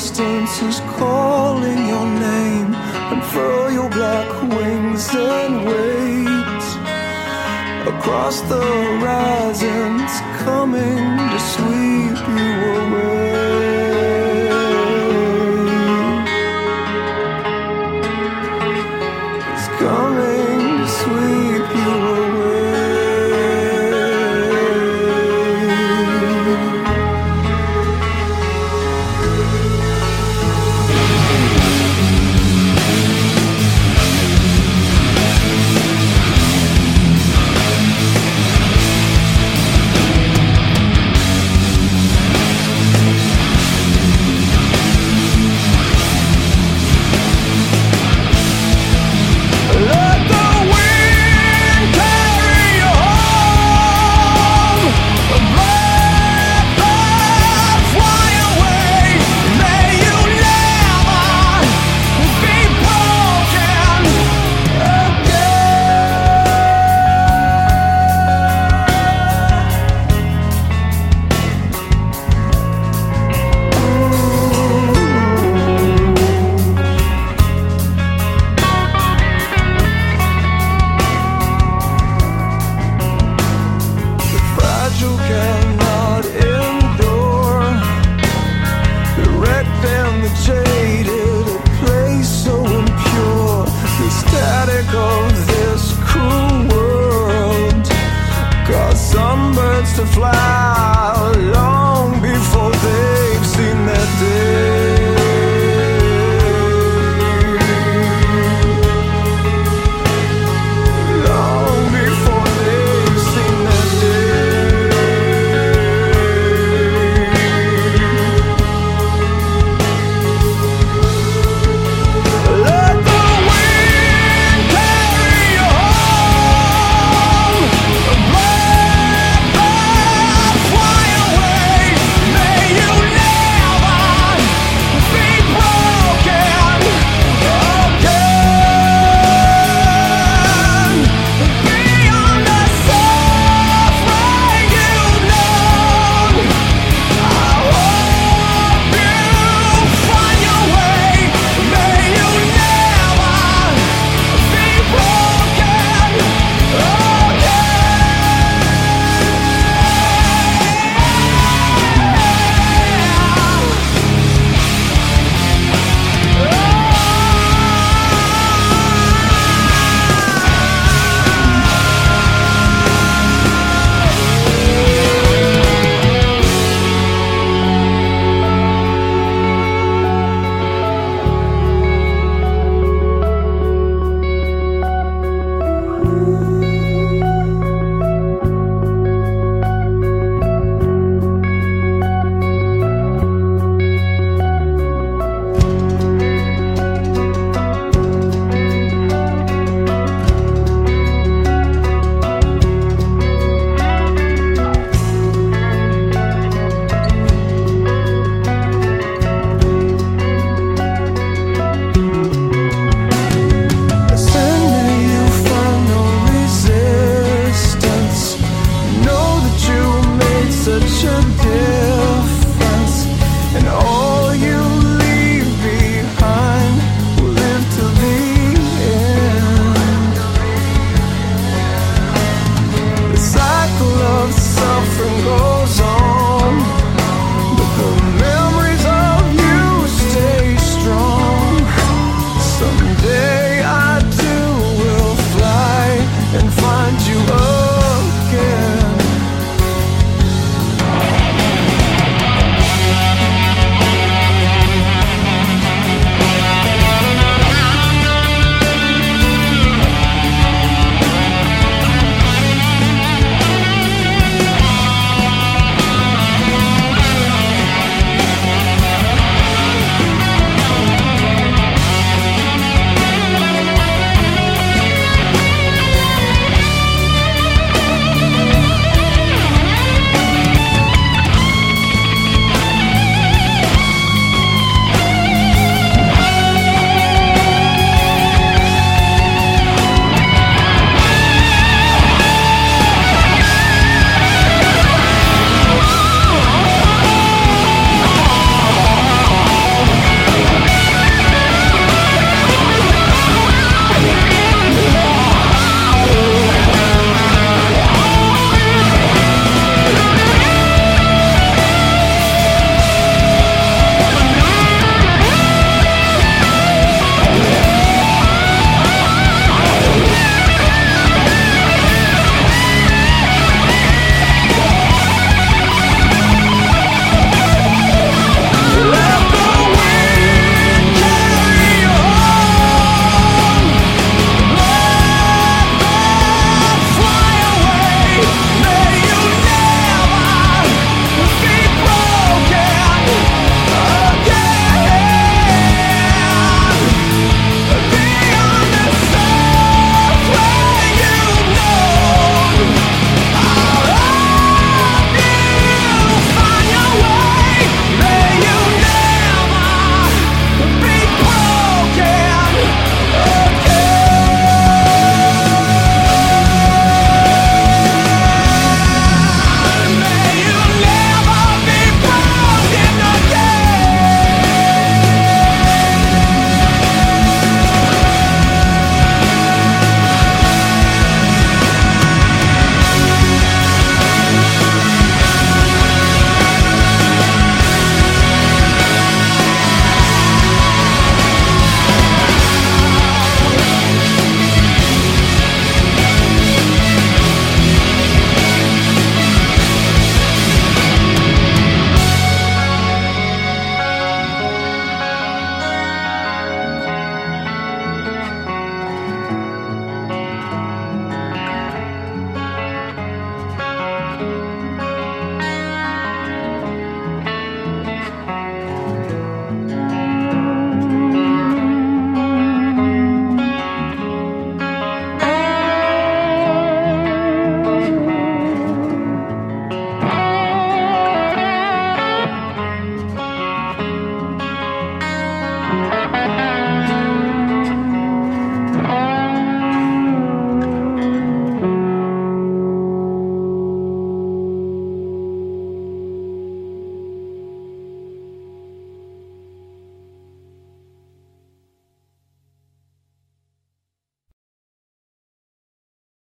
distance is calling your name. and Unfurl your black wings and wait. Across the horizon, coming to sweep you away. It's coming to sweep you away.